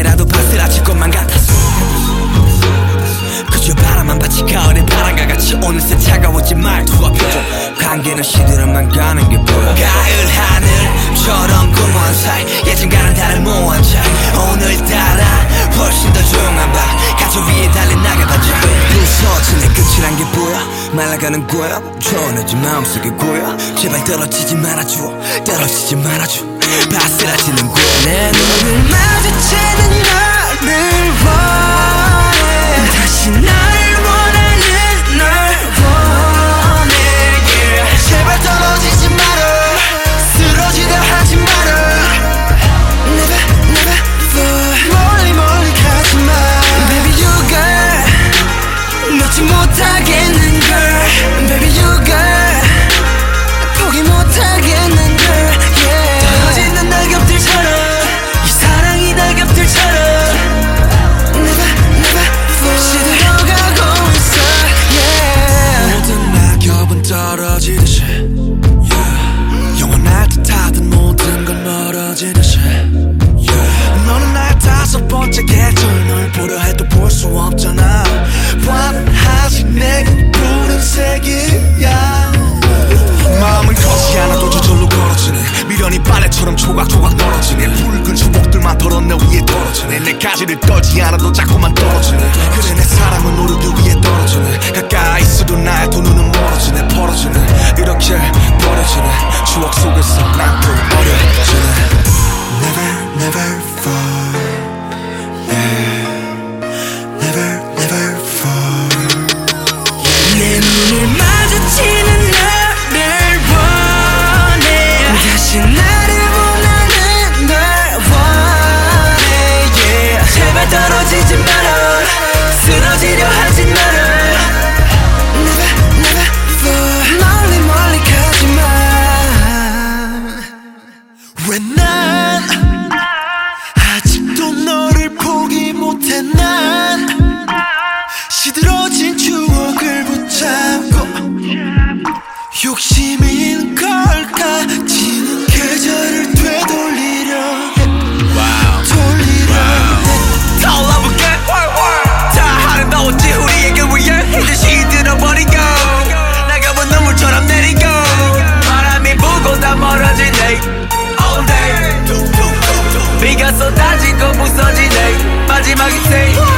단숨에라도 바스라질 것만 같아서 그저 바람만 받치 가을의 바람과 같이 어느새 차가워진 말투와 표정. 관계는 시들어만 가는 게 보여. 가을 하늘처럼 공허한 사이 예전과는 다른 모호한 차이. 오늘따라 훨씬 더 조용한 밤 가족 위에 달린 낙엽한자 부서지는 끝이란 게 보여 말라가는 거야? 초원해진 마음속에 고여. 제발 떨어지지 말아줘 떨어지지 말아줘 바스라지는 거야 내 눈을 마주치는 너 계절 널 보려 해도 볼 수 없잖아. 환하지 내겐 푸른색이야. 마음은 커지 않아도 저절로 걸어지네. 미련이 빨래처럼 조각조각 떨어지네. 붉은 추억들만 덜어 내 위에 떨어지네. 내 가지를 떨지 않아도 자꾸만 떨어지네. 그래 내 사랑은 오르드 위에 떨어지네. 가까이 있어도 나의 두 눈은 멀어지네 벌어지네. 이렇게 버려지네. 추억 속에서 난 부서지